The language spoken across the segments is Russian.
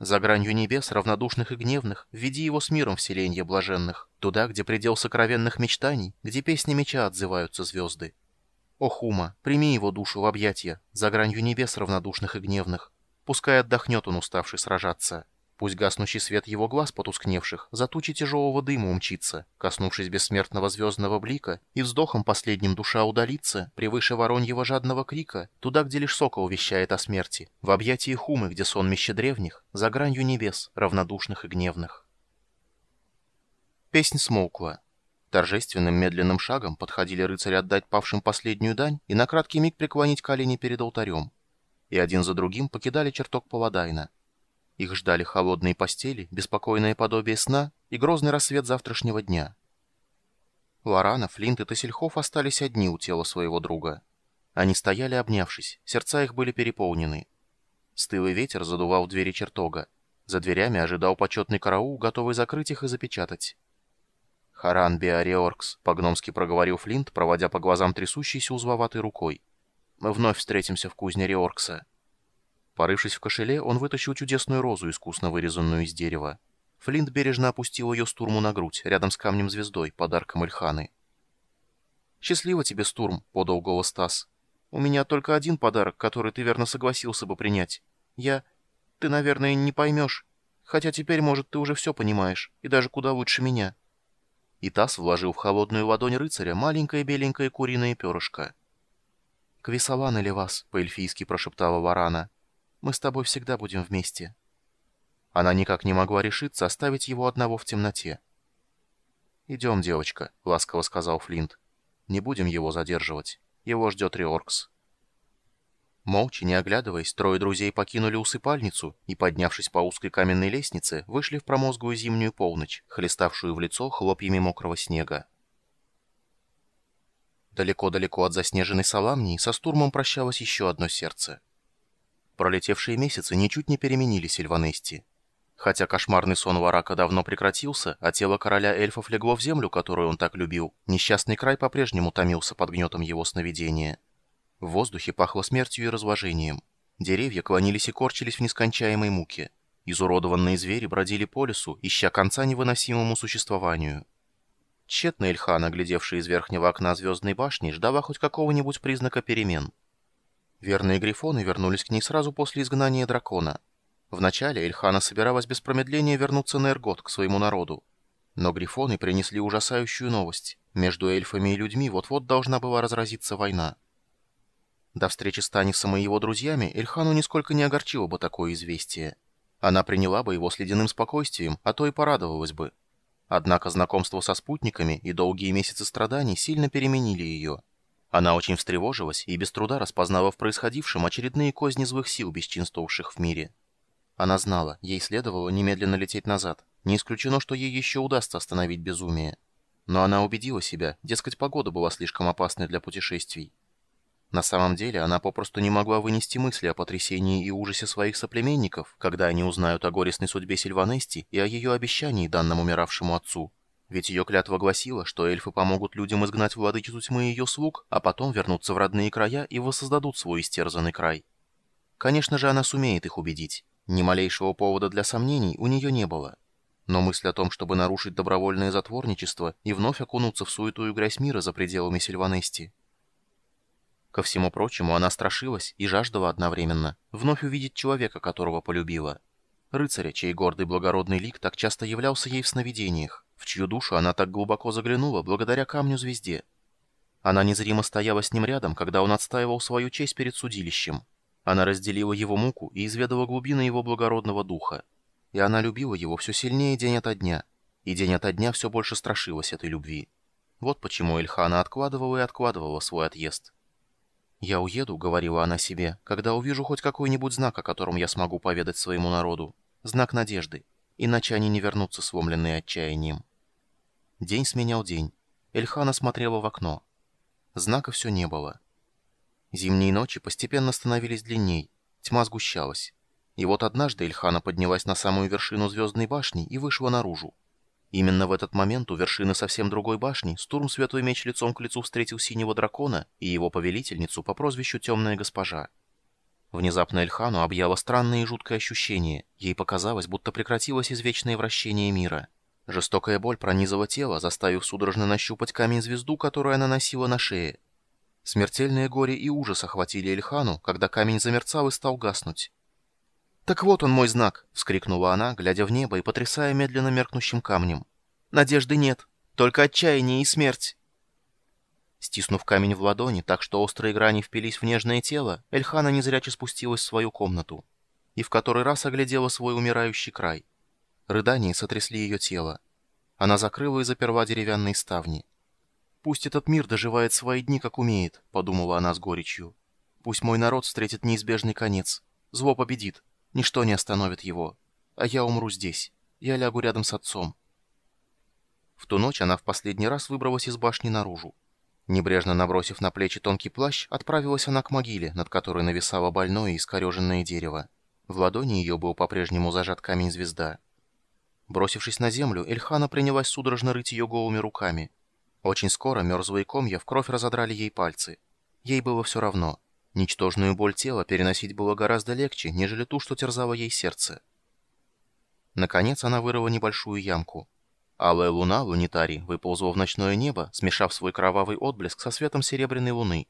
За гранью небес, равнодушных и гневных, веди его с миром в селенье блаженных, туда, где предел сокровенных мечтаний, где песни меча отзываются звезды. О, Хума, прими его душу в объятья, за гранью небес равнодушных и гневных. Пускай отдохнет он, уставший сражаться. Пусть гаснущий свет его глаз потускневших за тучи тяжелого дыма умчится, коснувшись бессмертного звездного блика, и вздохом последним душа удалится, превыше вороньего жадного крика, туда, где лишь сокол вещает о смерти, в объятии Хумы, где сон меща древних, за гранью небес, равнодушных и гневных. Песнь смолкла. Торжественным медленным шагом подходили рыцари отдать павшим последнюю дань и на краткий миг преклонить колени перед алтарем. И один за другим покидали чертог Паладайна. Их ждали холодные постели, беспокойное подобие сна и грозный рассвет завтрашнего дня. Лорана, Флинт и Тассельхоф остались одни у тела своего друга. Они стояли обнявшись, сердца их были переполнены. Стылый ветер задувал двери чертога. За дверями ожидал почетный караул, готовый закрыть их и запечатать. «Харан Биариоркс», — по-гномски проговорил Флинт, проводя по глазам трясущейся узловатой рукой. «Мы вновь встретимся в кузне Риоркса». Порывшись в кошеле, он вытащил чудесную розу, искусно вырезанную из дерева. Флинт бережно опустил ее Стурму на грудь, рядом с камнем-звездой, подарком Ильханы. «Счастливо тебе, Стурм», — подал голос Стас. «У меня только один подарок, который ты верно согласился бы принять. Я... Ты, наверное, не поймешь. Хотя теперь, может, ты уже все понимаешь, и даже куда лучше меня». И Тасс вложил в холодную ладонь рыцаря маленькое беленькое куриное перышко. «Квисалан или вас?» — по-эльфийски прошептала Варана. «Мы с тобой всегда будем вместе». Она никак не могла решиться оставить его одного в темноте. «Идем, девочка», — ласково сказал Флинт. «Не будем его задерживать. Его ждет Риоркс». Молча, не оглядываясь, трое друзей покинули усыпальницу и, поднявшись по узкой каменной лестнице, вышли в промозглую зимнюю полночь, хлеставшую в лицо хлопьями мокрого снега. Далеко-далеко от заснеженной Саламнии со штурмом прощалось еще одно сердце. Пролетевшие месяцы ничуть не переменили Сильванести. Хотя кошмарный сон Варака давно прекратился, а тело короля эльфов легло в землю, которую он так любил, несчастный край по-прежнему томился под гнетом его сновидения. В воздухе пахло смертью и разложением. Деревья клонились и корчились в нескончаемой муке. Изуродованные звери бродили по лесу, ища конца невыносимому существованию. Тщетно Эльхана, глядевшая из верхнего окна звездной башни, ждала хоть какого-нибудь признака перемен. Верные грифоны вернулись к ней сразу после изгнания дракона. Вначале Эльхана собиралась без промедления вернуться на Эргот, к своему народу. Но грифоны принесли ужасающую новость. Между эльфами и людьми вот-вот должна была разразиться война. До встречи с Танисом и его друзьями Эльхану нисколько не огорчило бы такое известие. Она приняла бы его с ледяным спокойствием, а то и порадовалась бы. Однако знакомство со спутниками и долгие месяцы страданий сильно переменили ее. Она очень встревожилась и без труда распознала в происходившем очередные козни злых сил, бесчинствовавших в мире. Она знала, ей следовало немедленно лететь назад. Не исключено, что ей еще удастся остановить безумие. Но она убедила себя, дескать, погода была слишком опасной для путешествий. На самом деле она попросту не могла вынести мысли о потрясении и ужасе своих соплеменников, когда они узнают о горестной судьбе Сильванести и о ее обещании данному умиравшему отцу. Ведь ее клятва гласила, что эльфы помогут людям изгнать владычицу тьмы и ее слуг, а потом вернуться в родные края и воссоздадут свой истерзанный край. Конечно же, она сумеет их убедить. Ни малейшего повода для сомнений у нее не было. Но мысль о том, чтобы нарушить добровольное затворничество и вновь окунуться в суету и грязь мира за пределами Сильванести, Ко всему прочему, она страшилась и жаждала одновременно вновь увидеть человека, которого полюбила. Рыцаря, чей гордый благородный лик так часто являлся ей в сновидениях, в чью душу она так глубоко заглянула благодаря камню-звезде. Она незримо стояла с ним рядом, когда он отстаивал свою честь перед судилищем. Она разделила его муку и изведала глубины его благородного духа. И она любила его все сильнее день ото дня, и день ото дня все больше страшилась этой любви. Вот почему Эльхана откладывала и откладывала свой отъезд. «Я уеду», — говорила она себе, — «когда увижу хоть какой-нибудь знак, о котором я смогу поведать своему народу. Знак надежды. Иначе они не вернутся сломленные отчаянием». День сменял день. Эльхана смотрела в окно. Знака все не было. Зимние ночи постепенно становились длинней. Тьма сгущалась. И вот однажды Эльхана поднялась на самую вершину звездной башни и вышла наружу. Именно в этот момент у вершины совсем другой башни Стурм Святой Меч лицом к лицу встретил синего дракона и его повелительницу по прозвищу Темная Госпожа. Внезапно Эльхану объяло странное и жуткое ощущение. Ей показалось, будто прекратилось извечное вращение мира. Жестокая боль пронизала тело, заставив судорожно нащупать камень-звезду, которую она носила на шее. Смертельное горе и ужас охватили Эльхану, когда камень замерцал и стал гаснуть. «Так вот он мой знак!» — вскрикнула она, глядя в небо и потрясая медленно меркнущим камнем. «Надежды нет, только отчаяние и смерть!» Стиснув камень в ладони, так что острые грани впились в нежное тело, Эльхана незряче спустилась в свою комнату и в который раз оглядела свой умирающий край. Рыдания сотрясли ее тело. Она закрыла и заперла деревянные ставни. «Пусть этот мир доживает свои дни, как умеет», — подумала она с горечью. «Пусть мой народ встретит неизбежный конец. Зло победит. Ничто не остановит его. А я умру здесь. Я лягу рядом с отцом». В ту ночь она в последний раз выбралась из башни наружу. Небрежно набросив на плечи тонкий плащ, отправилась она к могиле, над которой нависало больное и искореженное дерево. В ладони ее был по-прежнему зажат камень-звезда. Бросившись на землю, Эльхана принялась судорожно рыть ее голыми руками. Очень скоро мерзлые комья в кровь разодрали ей пальцы. Ей было все равно. Ничтожную боль тела переносить было гораздо легче, нежели ту, что терзало ей сердце. Наконец она вырыла небольшую ямку. Алая луна, лунитарий, выползла в ночное небо, смешав свой кровавый отблеск со светом серебряной луны.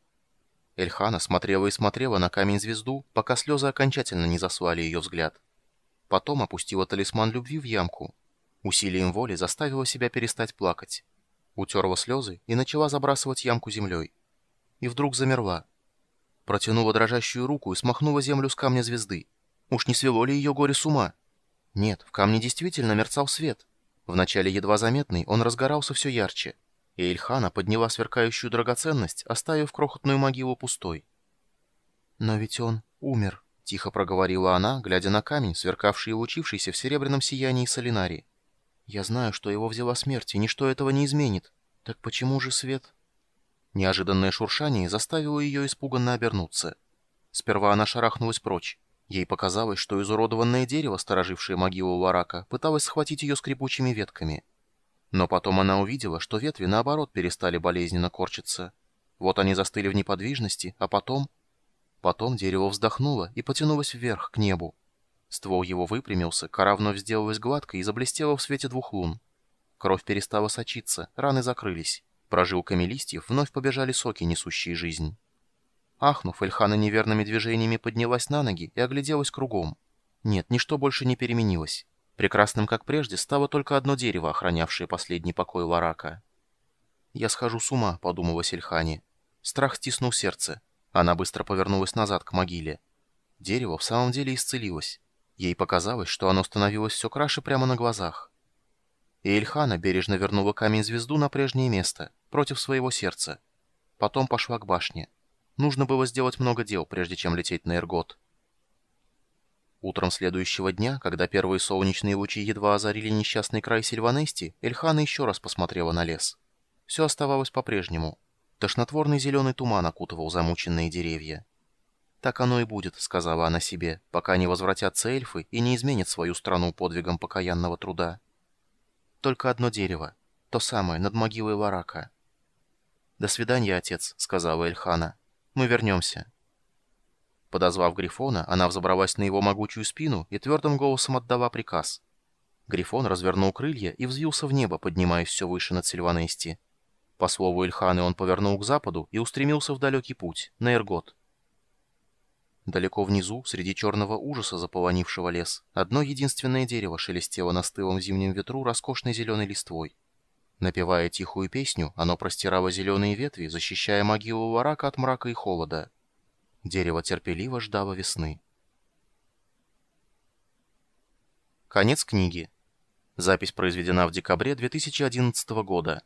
Эльхана смотрела и смотрела на камень-звезду, пока слезы окончательно не заслали ее взгляд. Потом опустила талисман любви в ямку. Усилием воли заставила себя перестать плакать. Утерла слезы и начала забрасывать ямку землей. И вдруг замерла. Протянула дрожащую руку и смахнула землю с камня звезды. Уж не свело ли ее горе с ума? Нет, в камне действительно мерцал свет. Вначале едва заметный, он разгорался все ярче, и Ильхана подняла сверкающую драгоценность, оставив крохотную могилу пустой. «Но ведь он умер», — тихо проговорила она, глядя на камень, сверкавший и лучившийся в серебряном сиянии солинари. «Я знаю, что его взяла смерть, и ничто этого не изменит. Так почему же свет...» Неожиданное шуршание заставило ее испуганно обернуться. Сперва она шарахнулась прочь. Ей показалось, что изуродованное дерево, сторожившее могилу Ларака, пыталось схватить ее скрипучими ветками. Но потом она увидела, что ветви, наоборот, перестали болезненно корчиться. Вот они застыли в неподвижности, а потом... Потом дерево вздохнуло и потянулось вверх, к небу. Ствол его выпрямился, кора вновь сделалась гладкой и заблестела в свете двух лун. Кровь перестала сочиться, раны закрылись. Прожилками листьев вновь побежали соки, несущие жизнь. Ахнув, Эльхана неверными движениями поднялась на ноги и огляделась кругом. Нет, ничто больше не переменилось. Прекрасным, как прежде, стало только одно дерево, охранявшее последний покой Ларака. «Я схожу с ума», — подумала Сельхани. Страх стиснул сердце. Она быстро повернулась назад к могиле. Дерево в самом деле исцелилось. Ей показалось, что оно становилось все краше прямо на глазах. И Эльхана бережно вернула камень-звезду на прежнее место, против своего сердца. Потом пошла к башне. Нужно было сделать много дел, прежде чем лететь на Эргот. Утром следующего дня, когда первые солнечные лучи едва озарили несчастный край Сильванести, Эльхана еще раз посмотрела на лес. Все оставалось по-прежнему. Тошнотворный зеленый туман окутывал замученные деревья. «Так оно и будет», — сказала она себе, пока не возвратятся эльфы и не изменят свою страну подвигом покаянного труда. Только одно дерево, то самое, над могилой Ларака. «До свидания, отец», — сказала Эльхана. Мы вернемся». Подозвав Грифона, она взобралась на его могучую спину и твердым голосом отдала приказ. Грифон развернул крылья и взвился в небо, поднимаясь все выше над Сильванести. По слову Ильханы он повернул к западу и устремился в далекий путь, на Эргот. Далеко внизу, среди черного ужаса, заполонившего лес, одно единственное дерево шелестело на стылом зимнем ветру роскошной зеленой листвой. Напевая тихую песню, оно простирало зеленые ветви, защищая могилу Варака от мрака и холода. Дерево терпеливо ждало весны. Конец книги. Запись произведена в декабре 2011 года.